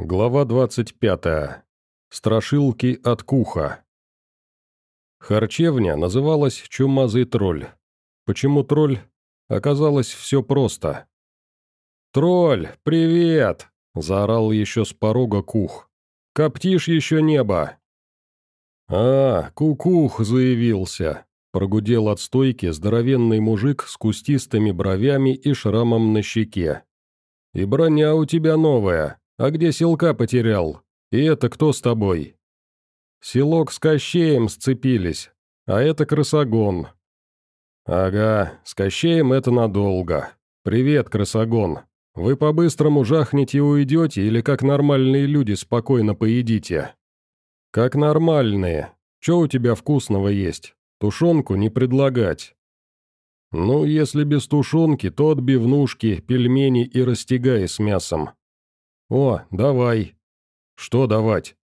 Глава 25. Страшилки от Куха. Харчевня называлась «Чумазый тролль». Почему тролль? Оказалось, все просто. «Тролль, привет!» – заорал еще с порога Кух. «Коптишь еще небо!» «А, Кукух заявился!» – прогудел от стойки здоровенный мужик с кустистыми бровями и шрамом на щеке. «И броня у тебя новая, «А где селка потерял? И это кто с тобой?» «Селок с Кощеем сцепились, а это крысогон». «Ага, с Кощеем это надолго. Привет, крысогон. Вы по-быстрому жахнете и уйдете или как нормальные люди спокойно поедите?» «Как нормальные. Че у тебя вкусного есть? Тушенку не предлагать». «Ну, если без тушенки, то отбивнушки, пельмени и растягай с мясом. «О, давай». «Что давать?»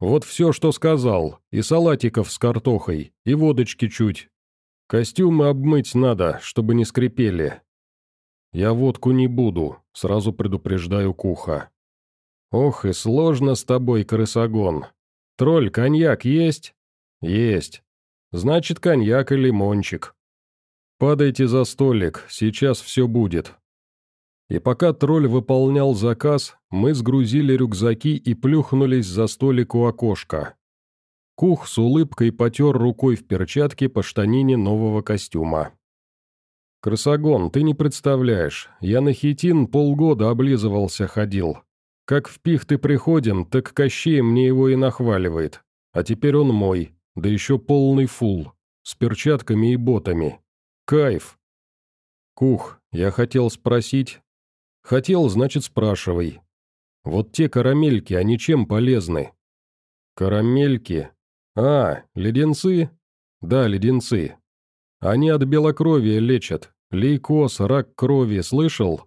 «Вот все, что сказал, и салатиков с картохой, и водочки чуть. Костюмы обмыть надо, чтобы не скрипели». «Я водку не буду», — сразу предупреждаю Куха. «Ох, и сложно с тобой, крысогон. Тролль, коньяк есть?» «Есть. Значит, коньяк и лимончик. Падайте за столик, сейчас все будет». И пока тролль выполнял заказ, мы сгрузили рюкзаки и плюхнулись за столик у окошка. Кух с улыбкой потер рукой в перчатке по штанине нового костюма. «Крысогон, ты не представляешь, я на хитин полгода облизывался ходил. Как в пихты приходим, так Кощей мне его и нахваливает. А теперь он мой, да еще полный фул, с перчатками и ботами. Кайф!» «Кух, я хотел спросить, Хотел, значит, спрашивай. Вот те карамельки, они чем полезны? Карамельки? А, леденцы? Да, леденцы. Они от белокровия лечат. Лейкоз, рак крови, слышал?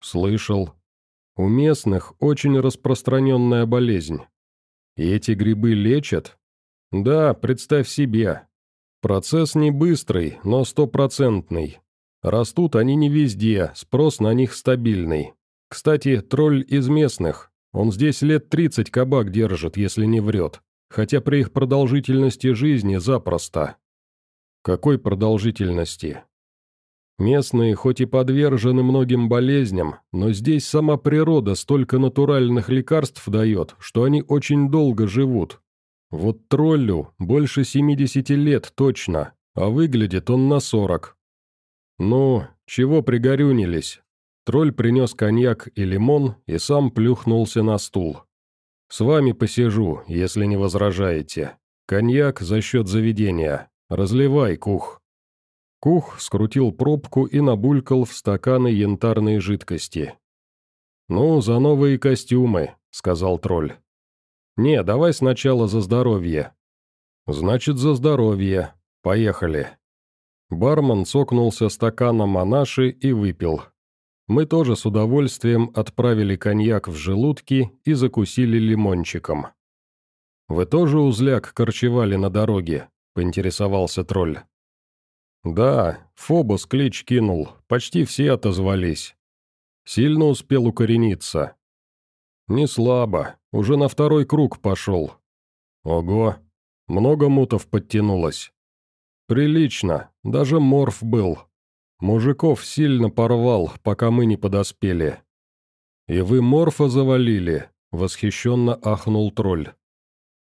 Слышал. У местных очень распространенная болезнь. И эти грибы лечат? Да, представь себе. Процесс не быстрый, но стопроцентный. Растут они не везде, спрос на них стабильный. Кстати, тролль из местных. Он здесь лет 30 кабак держит, если не врет. Хотя при их продолжительности жизни запросто. Какой продолжительности? Местные хоть и подвержены многим болезням, но здесь сама природа столько натуральных лекарств дает, что они очень долго живут. Вот троллю больше 70 лет точно, а выглядит он на 40, «Ну, чего пригорюнились?» Тролль принес коньяк и лимон и сам плюхнулся на стул. «С вами посижу, если не возражаете. Коньяк за счет заведения. Разливай, Кух». Кух скрутил пробку и набулькал в стаканы янтарной жидкости. «Ну, за новые костюмы», — сказал тролль. «Не, давай сначала за здоровье». «Значит, за здоровье. Поехали». Бармен цокнулся стаканом монаши и выпил. Мы тоже с удовольствием отправили коньяк в желудки и закусили лимончиком. «Вы тоже узляк корчевали на дороге?» – поинтересовался тролль. «Да, Фобос клич кинул, почти все отозвались. Сильно успел укорениться». «Не слабо, уже на второй круг пошел». «Ого, много мутов подтянулось». «Прилично, даже морф был. Мужиков сильно порвал, пока мы не подоспели». «И вы морфа завалили?» — восхищенно ахнул тролль.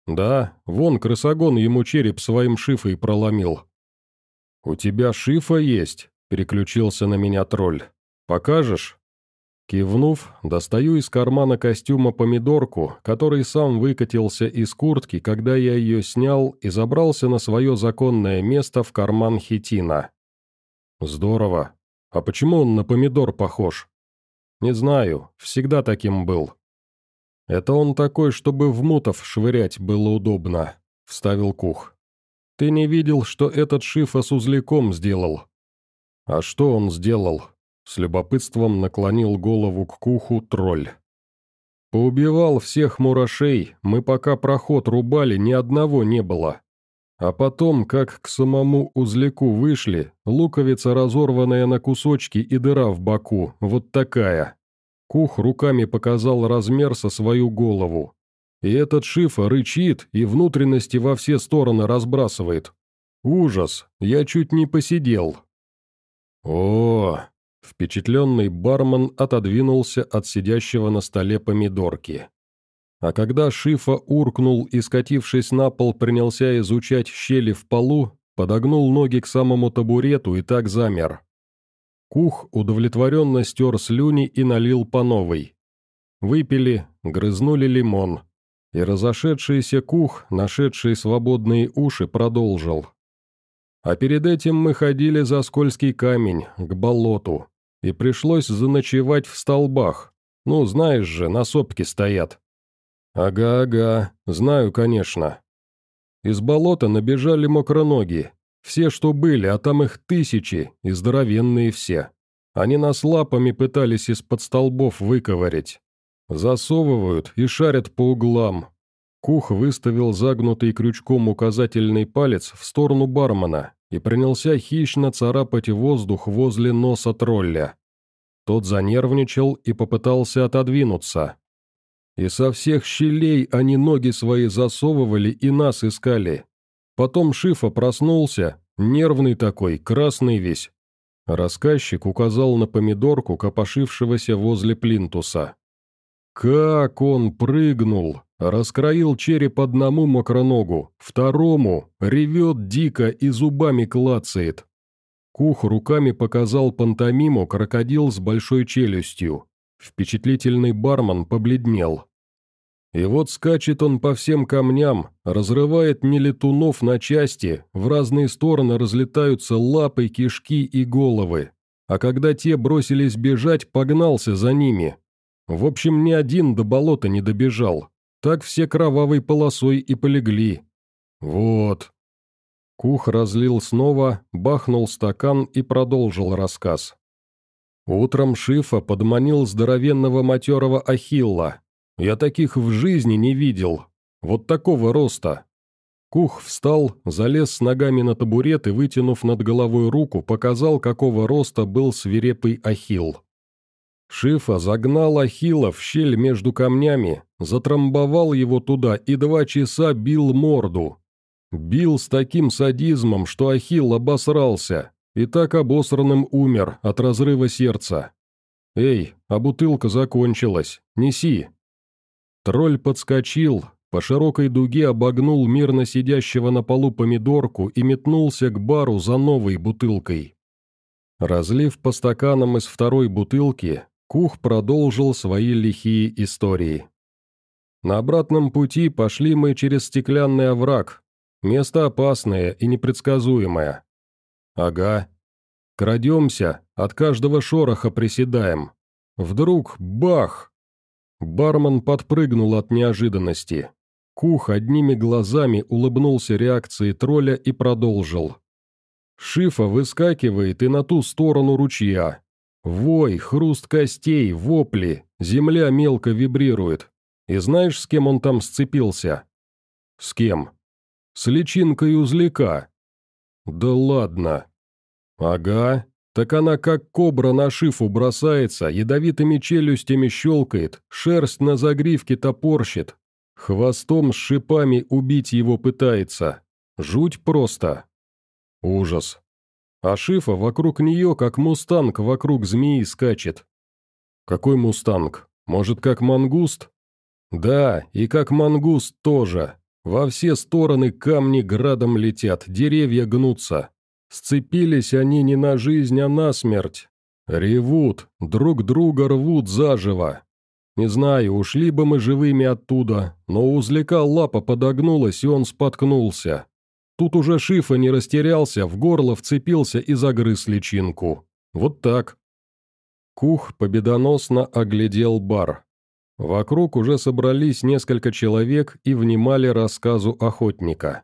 «Да, вон крысогон ему череп своим шифой проломил». «У тебя шифа есть?» — переключился на меня тролль. «Покажешь?» Кивнув, достаю из кармана костюма помидорку, который сам выкатился из куртки, когда я ее снял и забрался на свое законное место в карман хитина. Здорово. А почему он на помидор похож? Не знаю, всегда таким был. Это он такой, чтобы в мутов швырять было удобно, вставил Кух. Ты не видел, что этот шифа с узляком сделал? А что он сделал? С любопытством наклонил голову к куху тролль. «Поубивал всех мурашей, мы пока проход рубали, ни одного не было. А потом, как к самому узляку вышли, луковица разорванная на кусочки и дыра в боку, вот такая. Кух руками показал размер со свою голову. И этот шифа рычит и внутренности во все стороны разбрасывает. Ужас, я чуть не посидел. О, впечатленный бармен отодвинулся от сидящего на столе помидорки. А когда Шифа уркнул и, скатившись на пол, принялся изучать щели в полу, подогнул ноги к самому табурету и так замер. Кух удовлетворенно стер слюни и налил по новой. Выпили, грызнули лимон. И разошедшийся Кух, нашедший свободные уши, продолжил. А перед этим мы ходили за скользкий камень, к болоту, и пришлось заночевать в столбах. Ну, знаешь же, на сопке стоят. Ага-ага, знаю, конечно. Из болота набежали мокроноги, все, что были, а там их тысячи, и здоровенные все. Они нас лапами пытались из-под столбов выковырять. Засовывают и шарят по углам. Кух выставил загнутый крючком указательный палец в сторону бармена и принялся хищно царапать воздух возле носа тролля. Тот занервничал и попытался отодвинуться. И со всех щелей они ноги свои засовывали и нас искали. Потом Шифа проснулся, нервный такой, красный весь. Рассказчик указал на помидорку, копошившегося возле плинтуса. Как он прыгнул! Раскроил череп одному мокроногу, второму, ревет дико и зубами клацает. Кух руками показал пантомиму крокодил с большой челюстью. Впечатлительный бармен побледнел. И вот скачет он по всем камням, разрывает нелетунов на части, в разные стороны разлетаются лапы, кишки и головы. А когда те бросились бежать, погнался за ними. В общем, ни один до болота не добежал. Так все кровавой полосой и полегли. Вот. Кух разлил снова, бахнул стакан и продолжил рассказ. Утром Шифа подманил здоровенного матерого Ахилла, я таких в жизни не видел. Вот такого роста. Кух встал, залез с ногами на табурет и, вытянув над головой руку, показал, какого роста был свирепый ахилл. Шифа загнал ахилла в щель между камнями, затрамбовал его туда и два часа бил морду. Бил с таким садизмом, что ахилл обосрался, и так обосранным умер от разрыва сердца. «Эй, а бутылка закончилась, неси!» Тролль подскочил, по широкой дуге обогнул мирно сидящего на полу помидорку и метнулся к бару за новой бутылкой. Разлив по стаканам из второй бутылки, Кух продолжил свои лихие истории. На обратном пути пошли мы через стеклянный овраг. Место опасное и непредсказуемое. Ага. Крадемся, от каждого шороха приседаем. Вдруг бах! Бармен подпрыгнул от неожиданности. Кух одними глазами улыбнулся реакции тролля и продолжил. Шифа выскакивает и на ту сторону ручья. Вой, хруст костей, вопли, земля мелко вибрирует. И знаешь, с кем он там сцепился? С кем? С личинкой узляка. Да ладно. Ага, так она как кобра на шифу бросается, ядовитыми челюстями щелкает, шерсть на загривке топорщит. Хвостом с шипами убить его пытается. Жуть просто. Ужас. А шифа вокруг нее, как мустанг, вокруг змеи скачет. Какой мустанг? Может, как мангуст? Да, и как мангуст тоже. Во все стороны камни градом летят, деревья гнутся. Сцепились они не на жизнь, а на смерть. Ревут, друг друга рвут заживо. Не знаю, ушли бы мы живыми оттуда, но у лапа подогнулась, и он споткнулся. Тут уже Шифа не растерялся, в горло вцепился и загрыз личинку. Вот так. Кух победоносно оглядел бар. Вокруг уже собрались несколько человек и внимали рассказу охотника.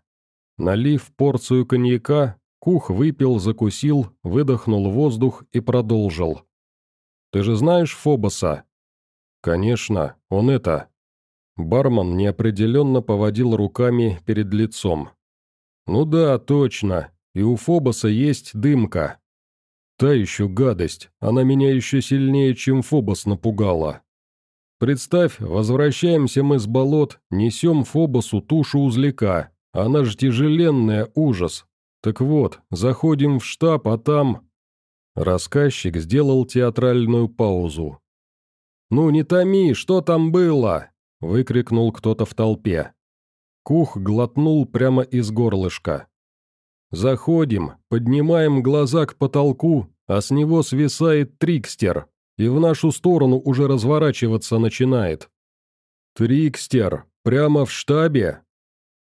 Налив порцию коньяка, Кух выпил, закусил, выдохнул воздух и продолжил. «Ты же знаешь Фобоса?» «Конечно, он это...» Бармен неопределенно поводил руками перед лицом. «Ну да, точно, и у Фобоса есть дымка». Та еще гадость, она меня еще сильнее, чем Фобос напугала. Представь, возвращаемся мы с болот, несем Фобосу тушу узляка. Она же тяжеленная, ужас. Так вот, заходим в штаб, а там... Рассказчик сделал театральную паузу. «Ну не томи, что там было?» — выкрикнул кто-то в толпе. Кух глотнул прямо из горлышка. Заходим, поднимаем глаза к потолку, а с него свисает Трикстер, и в нашу сторону уже разворачиваться начинает. Трикстер, прямо в штабе?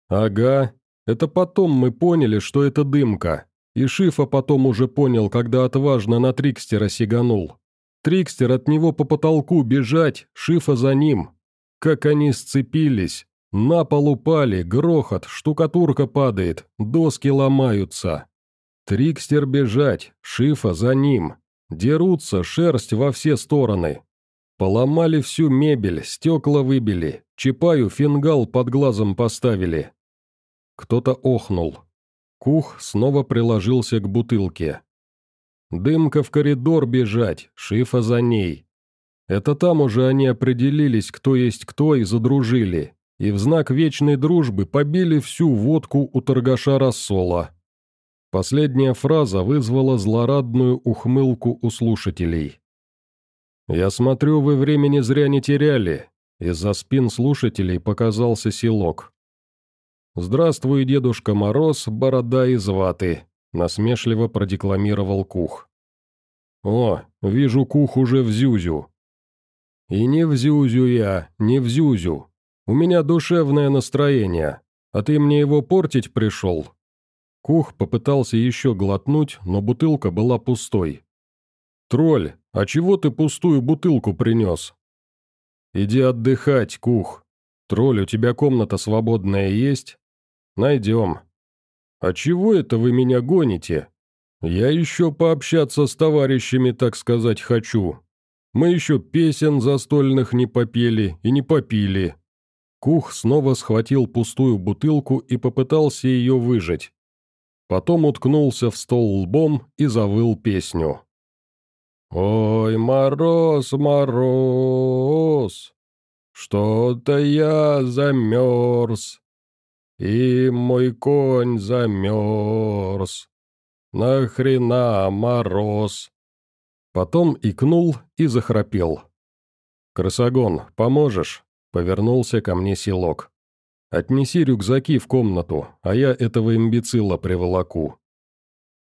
Ага, это потом мы поняли, что это дымка, и Шифа потом уже понял, когда отважно на Трикстера сиганул. Трикстер от него по потолку бежать, Шифа за ним. Как они сцепились, на пол упали, грохот, штукатурка падает, доски ломаются. Трикстер бежать, Шифа за ним. Дерутся, шерсть во все стороны. Поломали всю мебель, стекла выбили, Чапаю фингал под глазом поставили. Кто-то охнул. Кух снова приложился к бутылке. Дымка в коридор бежать, Шифа за ней. Это там уже они определились, кто есть кто, и задружили и в знак вечной дружбы побили всю водку у торгаша рассола. Последняя фраза вызвала злорадную ухмылку у слушателей. «Я смотрю, вы времени зря не теряли», из-за спин слушателей показался селок. «Здравствуй, Дедушка Мороз, борода из ваты», — насмешливо продекламировал Кух. «О, вижу, Кух уже в Зюзю». «И не в Зюзю я, не в Зюзю. У меня душевное настроение, а ты мне его портить пришел?» Кух попытался еще глотнуть, но бутылка была пустой. «Тролль, а чего ты пустую бутылку принес?» «Иди отдыхать, Кух. Тролль, у тебя комната свободная есть?» «Найдем». «А чего это вы меня гоните? Я еще пообщаться с товарищами, так сказать, хочу. Мы еще песен застольных не попели и не попили». Кух снова схватил пустую бутылку и попытался ее выжать. Потом уткнулся в стол лбом и завыл песню. «Ой, мороз, мороз, что-то я замерз, и мой конь замерз. Нахрена мороз?» Потом икнул и захрапел. «Крысогон, поможешь?» Повернулся ко мне селок. «Отнеси рюкзаки в комнату, а я этого имбецила приволоку».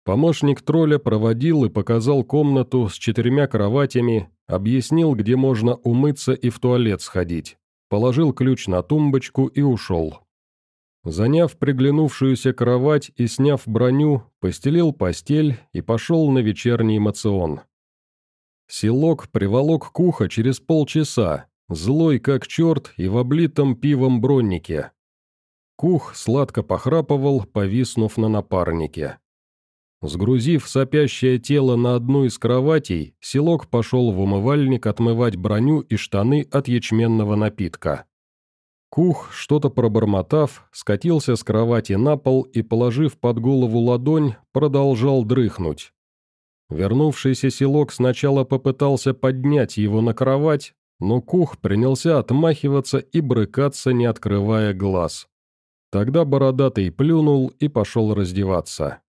Помощник тролля проводил и показал комнату с четырьмя кроватями, объяснил, где можно умыться и в туалет сходить, положил ключ на тумбочку и ушел. Заняв приглянувшуюся кровать и сняв броню, постелил постель и пошел на вечерний мацион. Селок приволок куха через полчаса, злой как черт и в облитом пивом броннике. Кух сладко похрапывал, повиснув на напарнике. Сгрузив сопящее тело на одну из кроватей, селок пошел в умывальник отмывать броню и штаны от ячменного напитка. Кух, что-то пробормотав, скатился с кровати на пол и, положив под голову ладонь, продолжал дрыхнуть. Вернувшийся селок сначала попытался поднять его на кровать, но Кух принялся отмахиваться и брыкаться, не открывая глаз. Тогда бородатый плюнул и пошел раздеваться.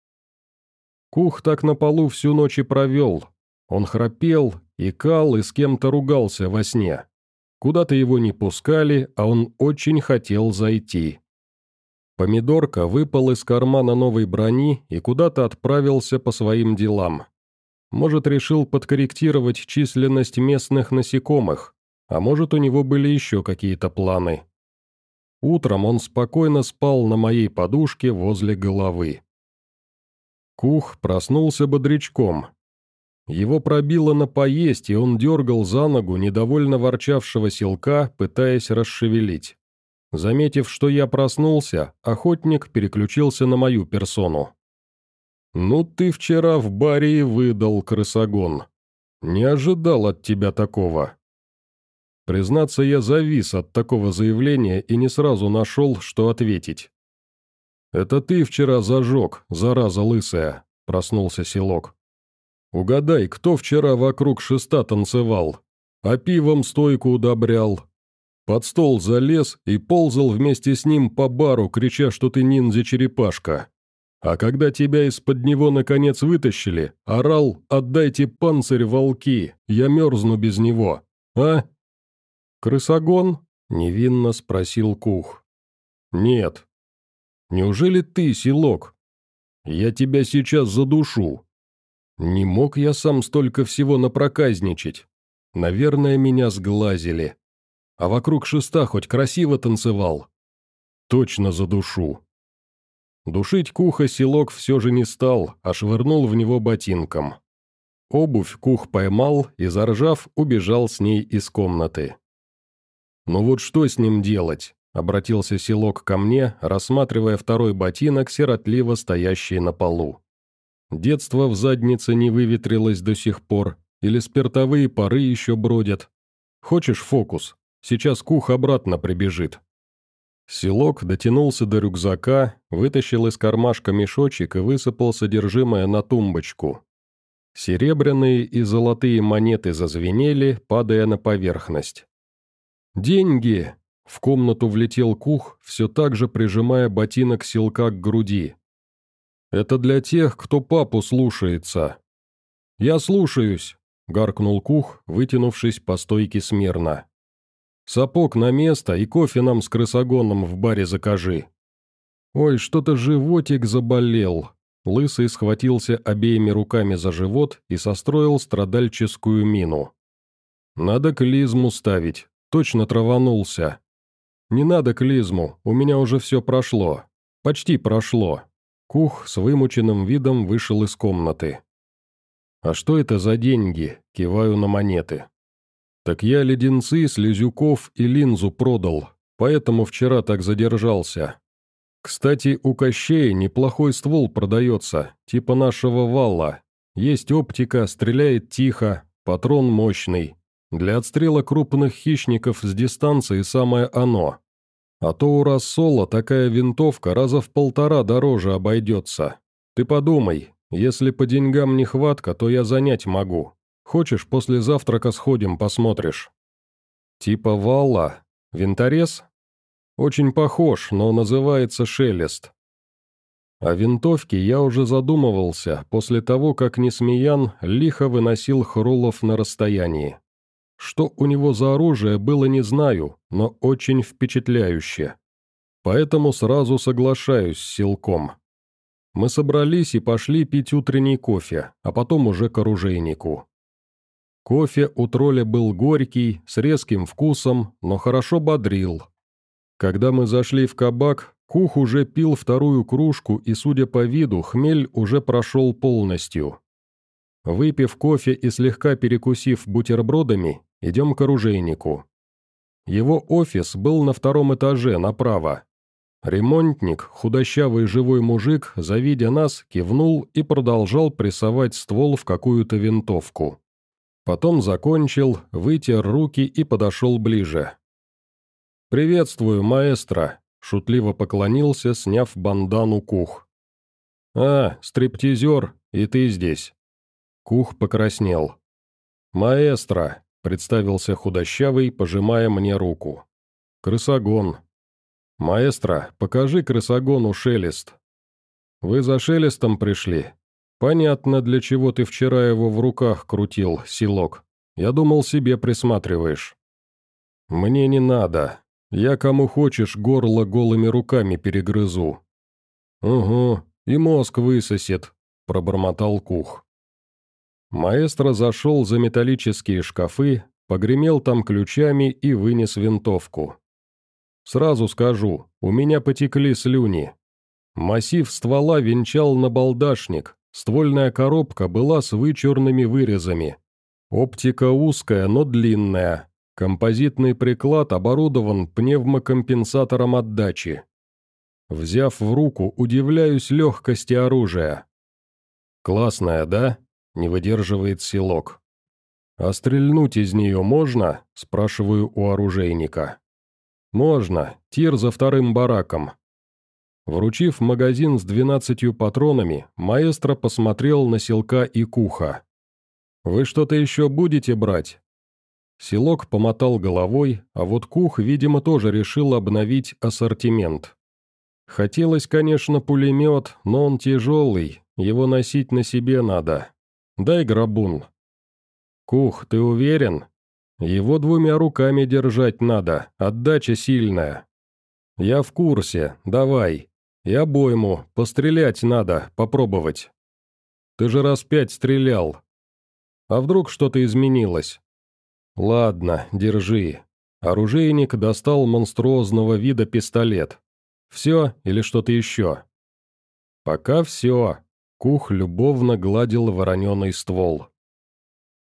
Кух так на полу всю ночь и провел. Он храпел, икал и с кем-то ругался во сне. Куда-то его не пускали, а он очень хотел зайти. Помидорка выпал из кармана новой брони и куда-то отправился по своим делам. Может, решил подкорректировать численность местных насекомых, а может, у него были еще какие-то планы. Утром он спокойно спал на моей подушке возле головы. Кух проснулся бодрячком. Его пробило на поесть, и он дергал за ногу недовольно ворчавшего селка, пытаясь расшевелить. Заметив, что я проснулся, охотник переключился на мою персону. «Ну ты вчера в баре и выдал, крысогон. Не ожидал от тебя такого. Признаться, я завис от такого заявления и не сразу нашел, что ответить. «Это ты вчера зажег, зараза лысая», — проснулся селок. Угадай, кто вчера вокруг шеста танцевал, а пивом стойку удобрял. Под стол залез и ползал вместе с ним по бару, крича, что ты ниндзя-черепашка. А когда тебя из-под него наконец вытащили, орал «Отдайте панцирь, волки, я мерзну без него». А? «Крысогон?» — невинно спросил Кух. «Нет». «Неужели ты, селок? Я тебя сейчас задушу». Не мог я сам столько всего напроказничать. Наверное, меня сглазили. А вокруг шеста хоть красиво танцевал. Точно задушу. Душить Куха селок все же не стал, а швырнул в него ботинком. Обувь Кух поймал и, заржав, убежал с ней из комнаты. «Ну вот что с ним делать?» — обратился селок ко мне, рассматривая второй ботинок, сиротливо стоящий на полу. Детство в заднице не выветрилось до сих пор, или спиртовые пары еще бродят. Хочешь фокус? Сейчас Кух обратно прибежит. Селок дотянулся до рюкзака, вытащил из кармашка мешочек и высыпал содержимое на тумбочку. Серебряные и золотые монеты зазвенели, падая на поверхность. «Деньги!» — в комнату влетел Кух, все так же прижимая ботинок селка к груди. «Это для тех, кто папу слушается». «Я слушаюсь», — гаркнул Кух, вытянувшись по стойке смирно. Сапог на место и кофе нам с крысогоном в баре закажи». «Ой, что-то животик заболел». Лысый схватился обеими руками за живот и состроил страдальческую мину. «Надо клизму ставить. Точно траванулся». «Не надо клизму, у меня уже все прошло. Почти прошло». Кух с вымученным видом вышел из комнаты. «А что это за деньги?» – киваю на монеты. «Так я леденцы, слезюков и линзу продал, поэтому вчера так задержался. Кстати, у Кощея неплохой ствол продается, типа нашего вала. Есть оптика, стреляет тихо, патрон мощный. Для отстрела крупных хищников с дистанции самое оно. А то у рассола такая винтовка раза в полтора дороже обойдется. Ты подумай, если по деньгам нехватка, то я занять могу. Хочешь, после завтрака сходим, посмотришь?» «Типа вала? Винторез?» «Очень похож, но называется шелест». О винтовке я уже задумывался после того, как Несмеян лихо выносил Хрулов на расстоянии. Что у него за оружие было не знаю, но очень впечатляюще. Поэтому сразу соглашаюсь с силком. Мы собрались и пошли пить утренний кофе, а потом уже к оружейнику. Кофе у тролля был горький, с резким вкусом, но хорошо бодрил. Когда мы зашли в кабак, Кух уже пил вторую кружку, и, судя по виду, хмель уже прошел полностью. Выпив кофе и слегка перекусив бутербродами, идем к оружейнику. Его офис был на втором этаже, направо. Ремонтник, худощавый живой мужик, завидя нас, кивнул и продолжал прессовать ствол в какую-то винтовку. Потом закончил, вытер руки и подошел ближе. «Приветствую, маэстро», — шутливо поклонился, сняв бандану Кух. «А, стриптизер, и ты здесь». Кух покраснел. «Маэстро», — представился худощавый, пожимая мне руку. «Крысогон». «Маэстро, покажи крысогону шелест». «Вы за шелестом пришли?» «Понятно, для чего ты вчера его в руках крутил, селок. Я думал, себе присматриваешь». «Мне не надо. Я кому хочешь горло голыми руками перегрызу». «Угу, и мозг высосет», — пробормотал Кух. Маэстро зашел за металлические шкафы, погремел там ключами и вынес винтовку. «Сразу скажу, у меня потекли слюни. Массив ствола венчал на балдашник, Ствольная коробка была с вычурными вырезами. Оптика узкая, но длинная. Композитный приклад оборудован пневмокомпенсатором отдачи. Взяв в руку, удивляюсь легкости оружия. «Классная, да?» — не выдерживает селок. «А стрельнуть из нее можно?» — спрашиваю у оружейника. «Можно. Тир за вторым бараком. Вручив магазин с двенадцатью патронами, маэстро посмотрел на селка и куха. Вы что-то еще будете брать?» Селок помотал головой, а вот Кух, видимо, тоже решил обновить ассортимент. Хотелось, конечно, пулемет, но он тяжелый, его носить на себе надо. Дай грабун. Кух, ты уверен? Его двумя руками держать надо, отдача сильная. Я в курсе, давай. И обойму, пострелять надо, попробовать. Ты же раз пять стрелял. А вдруг что-то изменилось? Ладно, держи. Оружейник достал монструозного вида пистолет. Все или что-то еще? Пока все. Кух любовно гладил вороненый ствол.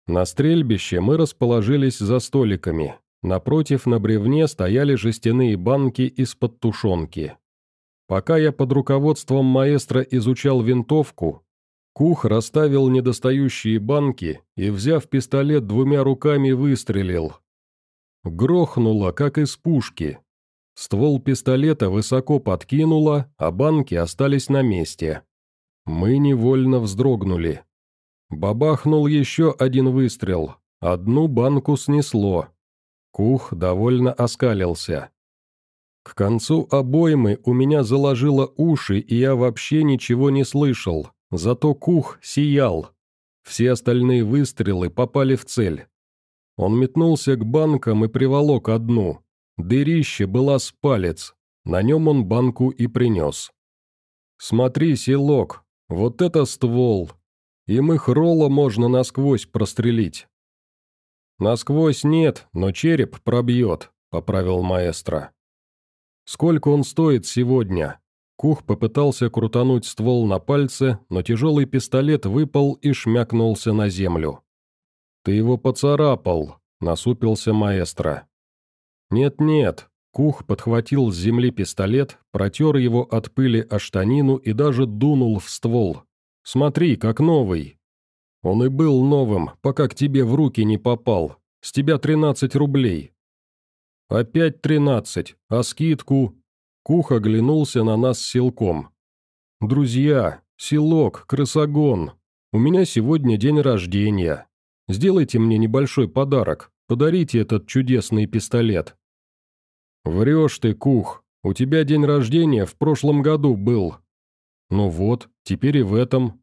На стрельбище мы расположились за столиками. Напротив на бревне стояли жестяные банки из-под тушенки. Пока я под руководством маэстро изучал винтовку, Кух расставил недостающие банки и, взяв пистолет двумя руками, выстрелил. Грохнуло, как из пушки. Ствол пистолета высоко подкинуло, а банки остались на месте. Мы невольно вздрогнули. Бабахнул еще один выстрел. Одну банку снесло. Кух довольно оскалился. К концу обоймы у меня заложило уши, и я вообще ничего не слышал. Зато Кух сиял. Все остальные выстрелы попали в цель. Он метнулся к банкам и приволок одну. Дырище была с палец. На нем он банку и принес. «Смотри, селок, вот это ствол. Им их ролла можно насквозь прострелить». «Насквозь нет, но череп пробьет», — поправил маэстро. «Сколько он стоит сегодня?» Кух попытался крутануть ствол на пальце, но тяжелый пистолет выпал и шмякнулся на землю. «Ты его поцарапал», — насупился маэстро. «Нет-нет», — Кух подхватил с земли пистолет, протер его от пыли о штанину и даже дунул в ствол. «Смотри, как новый». «Он и был новым, пока к тебе в руки не попал. С тебя тринадцать рублей». «Опять тринадцать, а скидку?» Кух оглянулся на нас силком. «Друзья, селок, крысогон, у меня сегодня день рождения. Сделайте мне небольшой подарок, подарите этот чудесный пистолет». «Врешь ты, Кух, у тебя день рождения в прошлом году был». «Ну вот, теперь и в этом».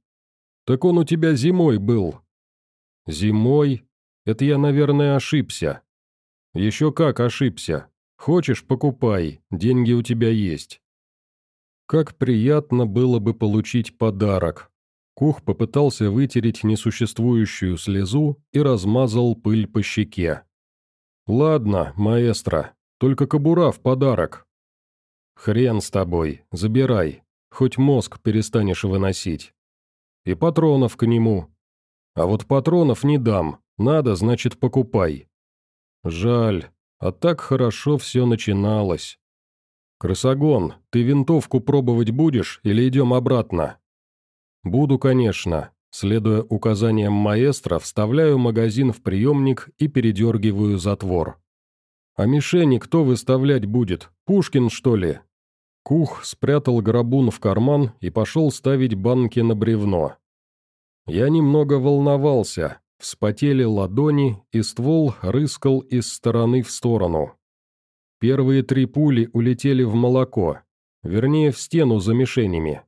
«Так он у тебя зимой был». «Зимой? Это я, наверное, ошибся». «Еще как ошибся. Хочешь, покупай, деньги у тебя есть». Как приятно было бы получить подарок. Кух попытался вытереть несуществующую слезу и размазал пыль по щеке. «Ладно, маэстро, только кобура в подарок». «Хрен с тобой, забирай, хоть мозг перестанешь выносить. И патронов к нему. А вот патронов не дам, надо, значит, покупай». «Жаль, а так хорошо все начиналось. «Крысогон, ты винтовку пробовать будешь или идем обратно?» «Буду, конечно». Следуя указаниям маэстро, вставляю магазин в приемник и передергиваю затвор. «А мишени кто выставлять будет? Пушкин, что ли?» Кух спрятал грабун в карман и пошел ставить банки на бревно. Я немного волновался, Вспотели ладони, и ствол рыскал из стороны в сторону. Первые три пули улетели в молоко, вернее, в стену за мишенями.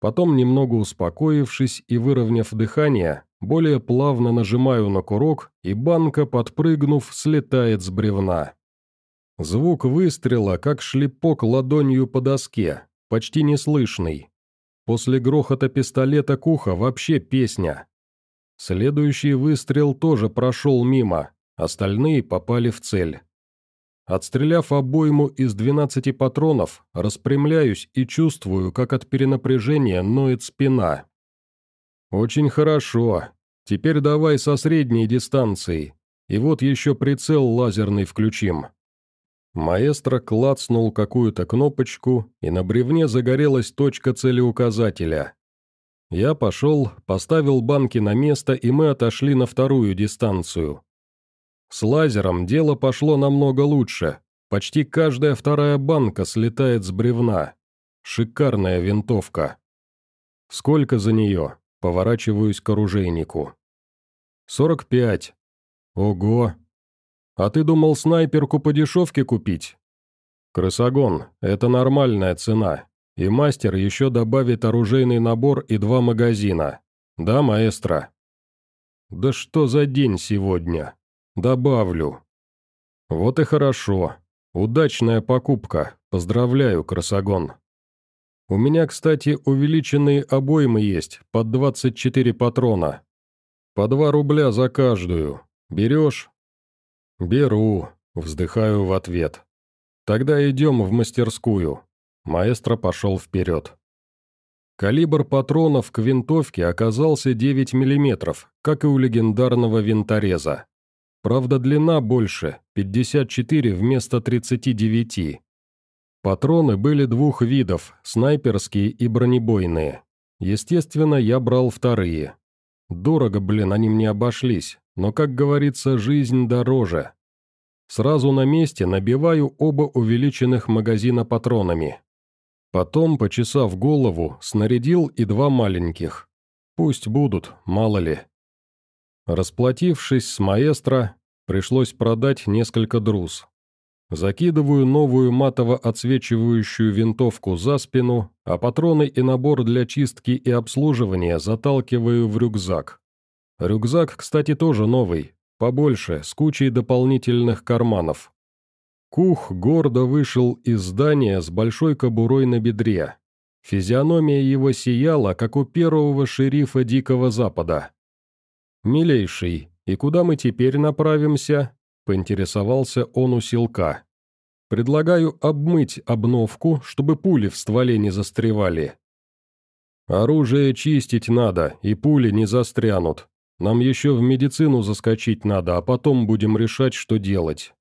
Потом, немного успокоившись и выровняв дыхание, более плавно нажимаю на курок, и банка, подпрыгнув, слетает с бревна. Звук выстрела, как шлепок ладонью по доске, почти неслышный. После грохота пистолета Куха вообще песня. Следующий выстрел тоже прошел мимо, остальные попали в цель. Отстреляв обойму из 12 патронов, распрямляюсь и чувствую, как от перенапряжения ноет спина. «Очень хорошо. Теперь давай со средней дистанции. И вот еще прицел лазерный включим». Маэстро клацнул какую-то кнопочку, и на бревне загорелась точка целеуказателя. Я пошел, поставил банки на место, и мы отошли на вторую дистанцию. С лазером дело пошло намного лучше. Почти каждая вторая банка слетает с бревна. Шикарная винтовка. Сколько за нее? Поворачиваюсь к оружейнику. Сорок пять. Ого. А ты думал снайперку по дешевке купить? Крысогон, это нормальная цена. И мастер еще добавит оружейный набор и два магазина. Да, маэстро? Да что за день сегодня? Добавлю. Вот и хорошо. Удачная покупка. Поздравляю, красогон. У меня, кстати, увеличенные обоймы есть, под 24 патрона. По 2 рубля за каждую. Берешь? Беру, вздыхаю в ответ. Тогда идем в мастерскую. Маэстро пошел вперед. Калибр патронов к винтовке оказался 9 мм, как и у легендарного винтореза. Правда, длина больше, 54 вместо 39. Патроны были двух видов, снайперские и бронебойные. Естественно, я брал вторые. Дорого, блин, они мне обошлись, но, как говорится, жизнь дороже. Сразу на месте набиваю оба увеличенных магазина патронами. Потом, почесав голову, снарядил и два маленьких. Пусть будут, мало ли. Расплатившись с маэстро, пришлось продать несколько друз. Закидываю новую матово-отсвечивающую винтовку за спину, а патроны и набор для чистки и обслуживания заталкиваю в рюкзак. Рюкзак, кстати, тоже новый, побольше, с кучей дополнительных карманов. Кух гордо вышел из здания с большой кобурой на бедре. Физиономия его сияла, как у первого шерифа Дикого Запада. «Милейший, и куда мы теперь направимся?» поинтересовался он у селка. «Предлагаю обмыть обновку, чтобы пули в стволе не застревали». «Оружие чистить надо, и пули не застрянут. Нам еще в медицину заскочить надо, а потом будем решать, что делать».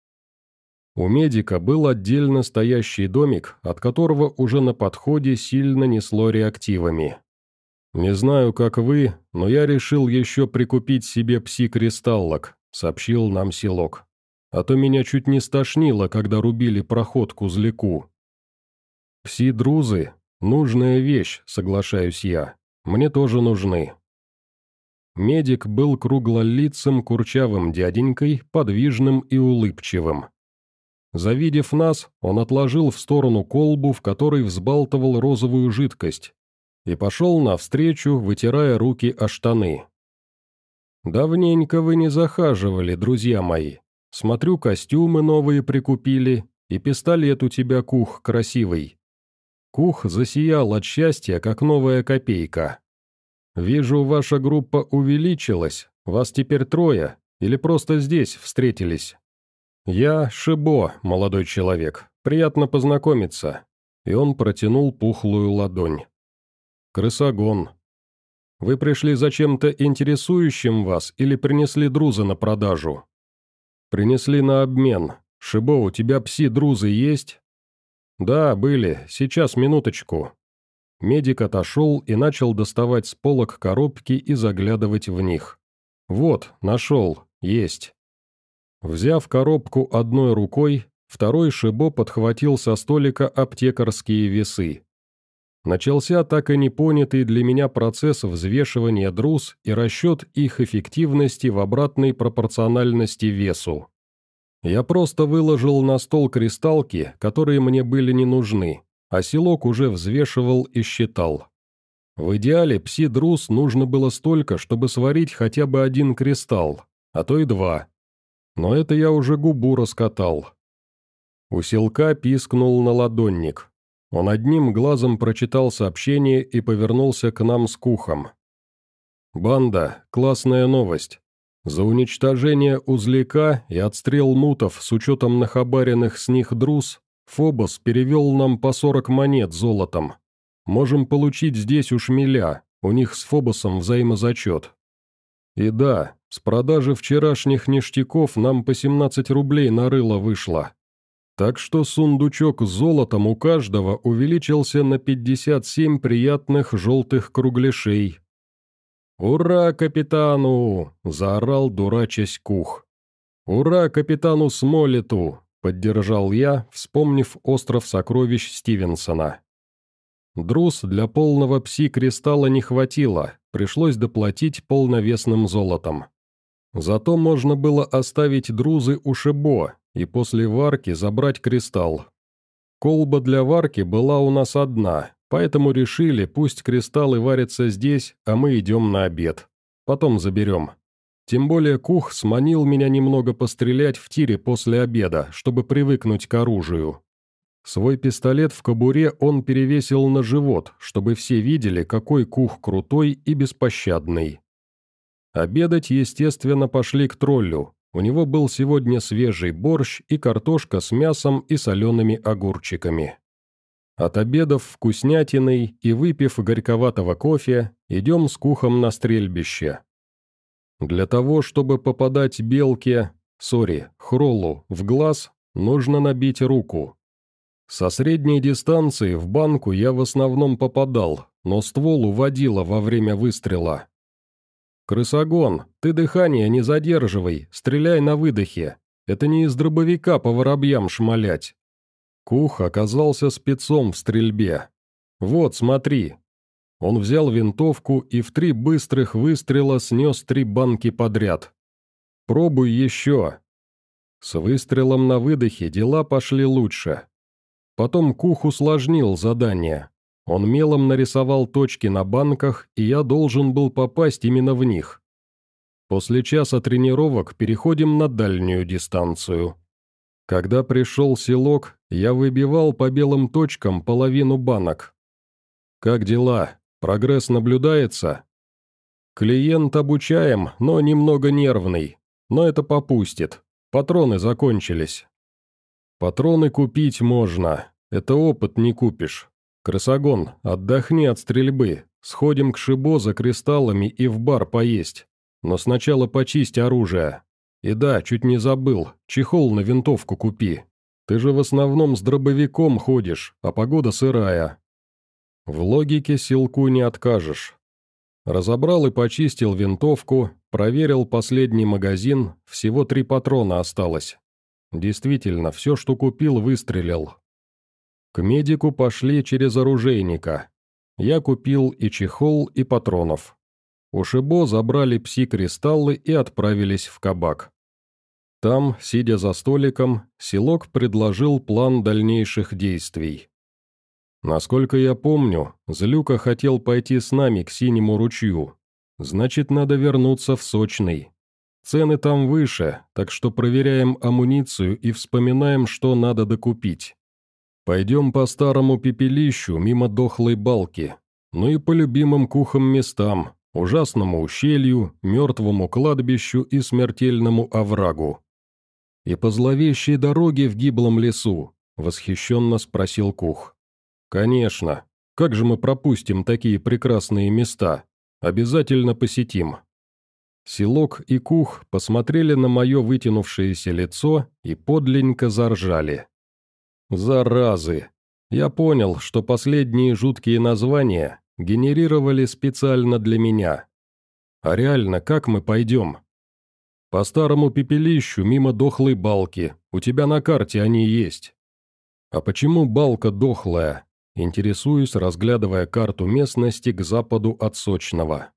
У медика был отдельно стоящий домик, от которого уже на подходе сильно несло реактивами. «Не знаю, как вы, но я решил еще прикупить себе пси-кристаллок», — сообщил нам селок а то меня чуть не стошнило, когда рубили проход к узляку. Пси-друзы — нужная вещь, соглашаюсь я. Мне тоже нужны. Медик был круглолицым курчавым дяденькой, подвижным и улыбчивым. Завидев нас, он отложил в сторону колбу, в которой взбалтывал розовую жидкость, и пошел навстречу, вытирая руки о штаны. «Давненько вы не захаживали, друзья мои», Смотрю, костюмы новые прикупили, и пистолет у тебя, Кух, красивый. Кух засиял от счастья, как новая копейка. Вижу, ваша группа увеличилась, вас теперь трое, или просто здесь встретились. Я Шибо, молодой человек, приятно познакомиться. И он протянул пухлую ладонь. Крысогон. Вы пришли за чем-то интересующим вас или принесли друза на продажу? «Принесли на обмен. Шибо, у тебя пси-друзы есть?» «Да, были. Сейчас, минуточку». Медик отошел и начал доставать с полок коробки и заглядывать в них. «Вот, нашел. Есть». Взяв коробку одной рукой, второй Шибо подхватил со столика аптекарские весы. Начался так и не понятый для меня процесс взвешивания друз и расчет их эффективности в обратной пропорциональности весу. Я просто выложил на стол кристалки, которые мне были не нужны, а селок уже взвешивал и считал. В идеале пси-друз нужно было столько, чтобы сварить хотя бы один кристалл, а то и два. Но это я уже губу раскатал. У селка пискнул на ладонник. Он одним глазом прочитал сообщение и повернулся к нам с кухом. «Банда, классная новость. За уничтожение узляка и отстрел мутов с учетом нахабаренных с них друз, Фобос перевел нам по 40 монет золотом. Можем получить здесь уж миля, у них с Фобосом взаимозачет. И да, с продажи вчерашних ништяков нам по 17 рублей на рыло вышло. Так что сундучок с золотом у каждого увеличился на 57 приятных желтых кругляшей. «Ура капитану!» – заорал дурачась Кух. «Ура капитану Смолету!» – поддержал я, вспомнив остров сокровищ Стивенсона. Друз для полного пси-кристалла не хватило, пришлось доплатить полновесным золотом. Зато можно было оставить друзы у Шибо и после варки забрать кристалл. Колба для варки была у нас одна, поэтому решили, пусть кристаллы варятся здесь, а мы идем на обед. Потом заберем. Тем более Кух сманил меня немного пострелять в тире после обеда, чтобы привыкнуть к оружию. Свой пистолет в кобуре он перевесил на живот, чтобы все видели, какой Кух крутой и беспощадный. Обедать, естественно, пошли к троллю. У него был сегодня свежий борщ и картошка с мясом и солеными огурчиками. От обедов вкуснятиной и выпив горьковатого кофе, идем с кухом на стрельбище. Для того, чтобы попадать белке, сори, хролу, в глаз, нужно набить руку. Со средней дистанции в банку я в основном попадал, но ствол уводило во время выстрела. «Крысогон, ты дыхание не задерживай, стреляй на выдохе. Это не из дробовика по воробьям шмалять». Кух оказался спецом в стрельбе. «Вот, смотри». Он взял винтовку и в три быстрых выстрела снес три банки подряд. «Пробуй еще». С выстрелом на выдохе дела пошли лучше. Потом Кух усложнил задание. Он мелом нарисовал точки на банках, и я должен был попасть именно в них. После часа тренировок переходим на дальнюю дистанцию. Когда пришел селок, я выбивал по белым точкам половину банок. «Как дела? Прогресс наблюдается?» «Клиент обучаем, но немного нервный. Но это попустит. Патроны закончились». «Патроны купить можно. Это опыт не купишь. «Крысогон, отдохни от стрельбы. Сходим к Шибо за кристаллами и в бар поесть. Но сначала почисть оружие. И да, чуть не забыл, чехол на винтовку купи. Ты же в основном с дробовиком ходишь, а погода сырая». В логике силку не откажешь. Разобрал и почистил винтовку, проверил последний магазин, всего три патрона осталось. Действительно, все, что купил, выстрелил. К медику пошли через оружейника. Я купил и чехол, и патронов. У Шибо забрали пси-кристаллы и отправились в кабак. Там, сидя за столиком, Силок предложил план дальнейших действий. Насколько я помню, Злюка хотел пойти с нами к Синему ручью. Значит, надо вернуться в Сочный. Цены там выше, так что проверяем амуницию и вспоминаем, что надо докупить. Пойдем по старому пепелищу, мимо дохлой балки, ну и по любимым кухам местам, ужасному ущелью, мертвому кладбищу и смертельному оврагу. «И по зловещей дороге в гиблом лесу», — восхищенно спросил Кух. «Конечно. Как же мы пропустим такие прекрасные места? Обязательно посетим». Селок и Кух посмотрели на мое вытянувшееся лицо и подленько заржали. Заразы! Я понял, что последние жуткие названия генерировали специально для меня. А реально, как мы пойдем? По старому пепелищу, мимо дохлой балки. У тебя на карте они есть. А почему балка дохлая? Интересуюсь, разглядывая карту местности к западу от Сочного.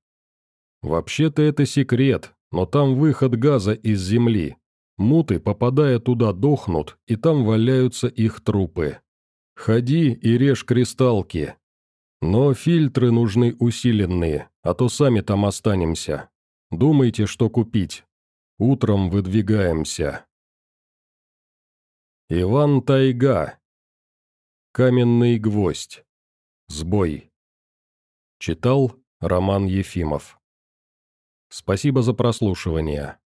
Вообще-то это секрет, но там выход газа из земли, Муты, попадая туда, дохнут, и там валяются их трупы. Ходи и режь кристалки. Но фильтры нужны усиленные, а то сами там останемся. Думайте, что купить. Утром выдвигаемся. Иван Тайга. Каменный гвоздь. Сбой. Читал Роман Ефимов. Спасибо за прослушивание.